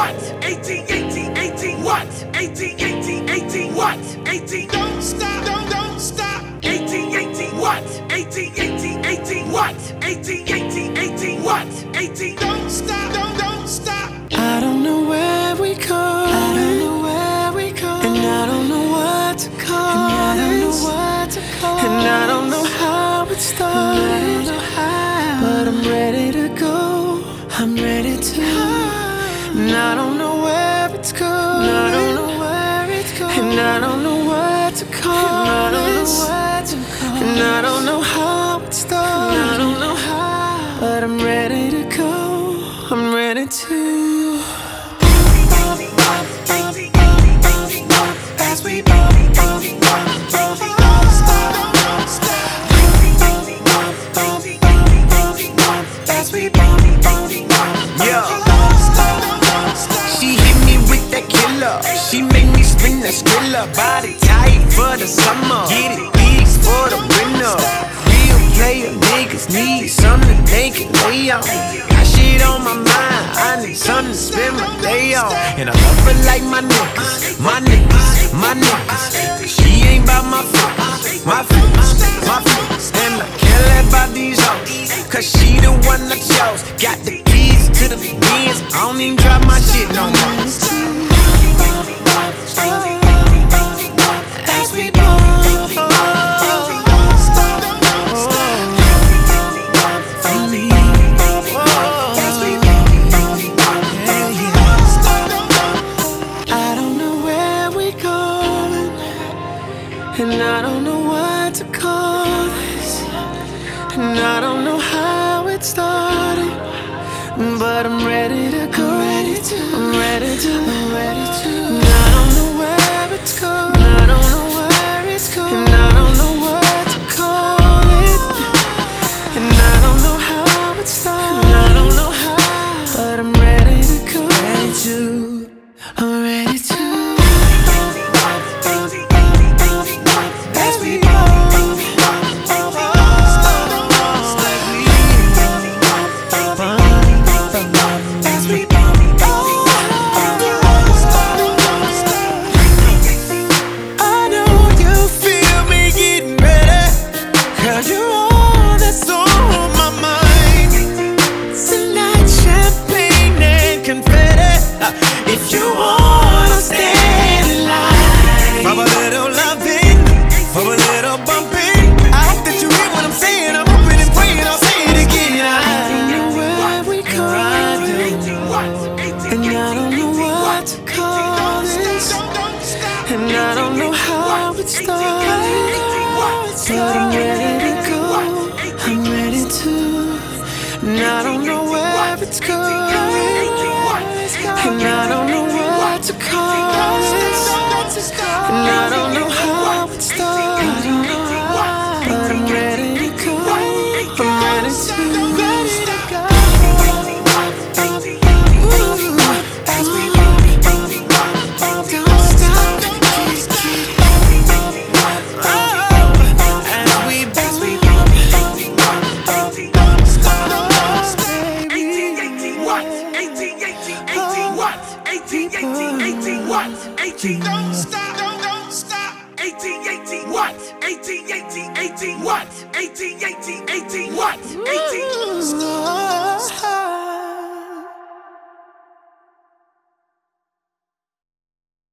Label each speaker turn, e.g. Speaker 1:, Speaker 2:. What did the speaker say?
Speaker 1: what? 18, 18, 18, what? 18, 18, 18, what? 18, don't stop, don't, don't stop. 18, 18, what? 18, 18, 18, what? 18, 18, 18, what? 18, don't stop, don't, don't stop.
Speaker 2: I don't know where we go. I don't know where we go. And I don't know what to call and I don't know what to call And I don't know how it started. But I'm ready to go. I'm ready to. And I don't know where it's going. I don't know where it's going. And I don't know what to call and I don't know what to call And I don't know how it started. I don't know how. But I'm ready to go. I'm ready to. As we as we
Speaker 3: Yeah. She make me spin that skrilla. Body tight for the summer. Get it big for the winter. Real player niggas need something they can lay on. Got shit on my mind. I need something to spend my day on. And I love her like my niggas, my niggas, my niggas. She ain't about my feelings, my feelings, my feelings. And I can't let about these hoes. Cause she the one I chose. Got the keys to the Benz. I don't even drop my shit no more.
Speaker 2: And I don't know what to call this, and I don't know how it started, but I'm ready to you wanna line for a little loving, for a little bumping. I hope that you hear what I'm saying. I'm hoping and praying I'll say it again. I don't know where we. And I don't know what to call this. And I don't know how it started. But I'm ready to go. I'm ready to. And I don't know where it's going.
Speaker 1: What? 18, don't stop, don't, don't stop. 18, 18, what? 18, 18, 18, what? 18, 18, 18, what? 18,